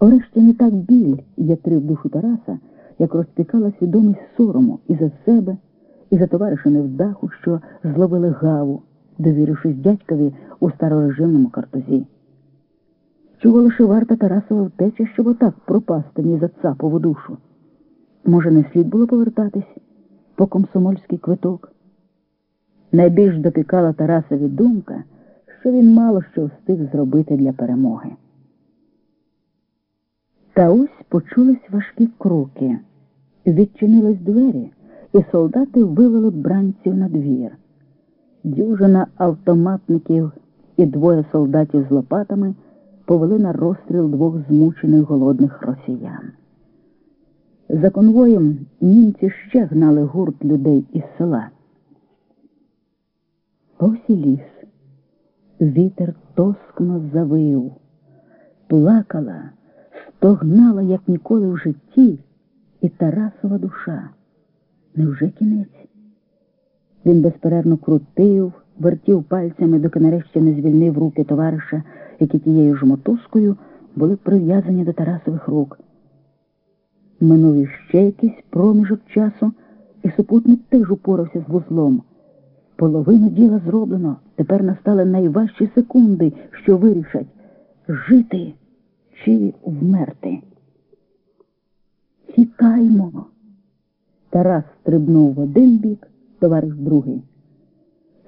Врешті не так біль ятрив душу Тараса, як розпікала свідомість сорому і за себе, і за товариша невдаху, що зловили гаву, довірившись дядькові у старорежимному картузі. Чого лише варта Тарасова втеча, щоб отак пропасти ні за цапову душу? Може, не слід було повертатись по комсомольський квиток? Найбільш допікала Тарасові думка, що він мало що встиг зробити для перемоги. Та ось почулись важкі кроки. Відчинились двері, і солдати вивели бранців на двір. Дюжина автоматників і двоє солдатів з лопатами повели на розстріл двох змучених голодних росіян. За конвоєм німці ще гнали гурт людей із села. Ось і ліс. Вітер тоскно завив, плакала, стогнала, як ніколи в житті, і Тарасова душа. Невже кінець? Він безперервно крутив, вертів пальцями, доки нарешті не звільнив руки товариша, які тією ж мотузкою були прив'язані до Тарасових рук. Минув іще якийсь проміжок часу, і супутник теж упорався з вузлом. Половину діла зроблено, тепер настали найважчі секунди, що вирішать жити чи вмерти. Тікаймо. Тарас стрибнув в один бік, товариш другий.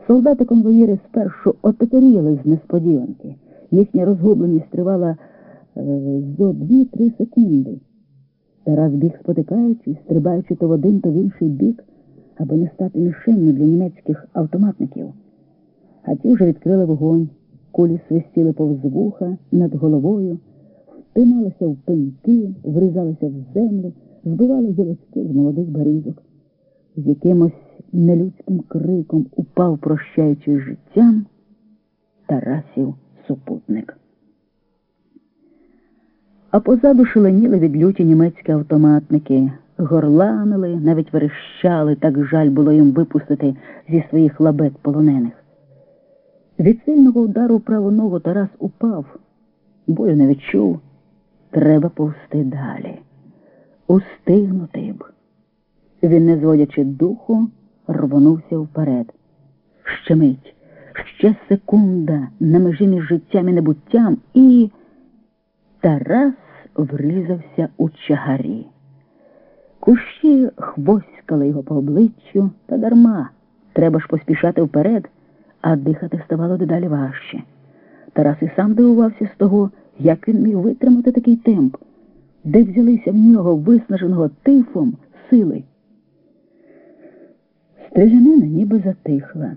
Солдати конвоїри спершу отетеріли з несподіванки. Їхня розгубленість тривала е, зо дві-три секунди. Тарас біг спотикаючись, стрибаючи то в один, то в інший бік, аби не стати мішенню для німецьких автоматників. А ті вже відкрили вогонь, кулі свистіли повз вуха над головою, впиналися в пеньки, врізалися в землю, збивали гілочки з молодих берізок. З якимось нелюдським криком упав, прощаючись життям, Тарасів супутник. А позаду шаленіли від люті німецькі автоматники, горланили, навіть верещали, так жаль було їм випустити зі своїх лабет полонених. Від сильного удару праву ногу Тарас упав, бою не відчув. Треба повсти далі. Устигнути б. Він, не зводячи духу, рвонувся вперед. Ще мить, ще секунда на межі між життям і небуттям і. Тарас врізався у чагарі. Кущі хвоськали його по обличчю та дарма. Треба ж поспішати вперед, а дихати ставало дедалі важче. Тарас і сам дивувався з того, як він міг витримати такий темп, де взялися в нього виснаженого тифом сили. Стрижанина ніби затихла.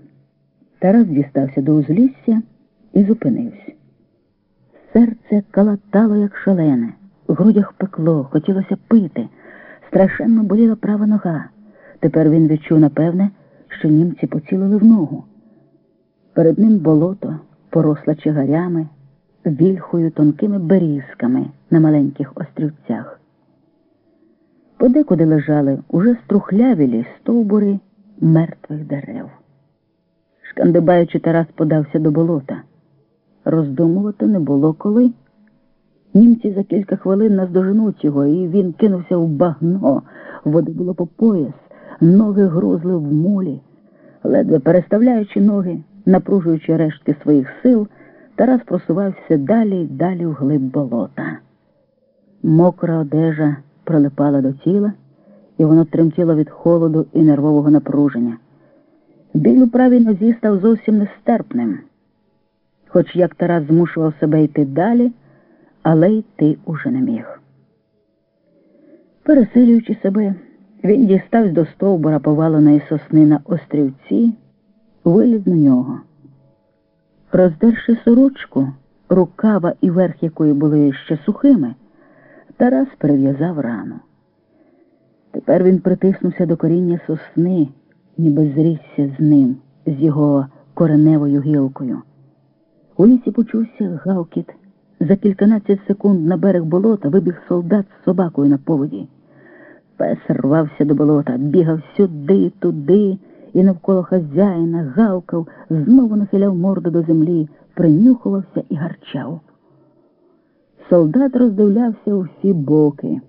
Тарас дістався до узлісся і зупинився. Серце калатало, як шалене, в грудях пекло, хотілося пити, страшенно боліла права нога. Тепер він відчув, напевне, що німці поцілили в ногу. Перед ним болото, поросла чигарями, вільхою тонкими берізками на маленьких острівцях. Подекуди лежали уже струхлявілі стовбури мертвих дерев. Шкандибаючи, Тарас подався до болота. Роздумувати не було коли. Німці за кілька хвилин наздоженуть його, і він кинувся в багно. Води було по пояс, ноги грузли в мулі. Ледве переставляючи ноги, напружуючи рештки своїх сил, Тарас просувався далі й далі вглиб болота. Мокра одежа прилипала до тіла, і воно тремтіло від холоду і нервового напруження. Біль у правій нозі став зовсім нестерпним. Хоч як Тарас змушував себе йти далі, але йти уже не міг. Пересилюючи себе, він дістався до стовбура поваленої сосни на острівці, виліз на нього. Роздерши сорочку, рукава і верх якої були ще сухими, Тарас перев'язав рану. Тепер він притиснувся до коріння сосни, ніби зрісся з ним, з його кореневою гілкою. У лісі почувся гавкіт. За кільканадцять секунд на берег болота вибіг солдат з собакою на поводі. Пес рвався до болота, бігав сюди, туди і навколо хазяїна, гавкав, знову нахиляв морду до землі, принюхувався і гарчав. Солдат роздивлявся у всі боки.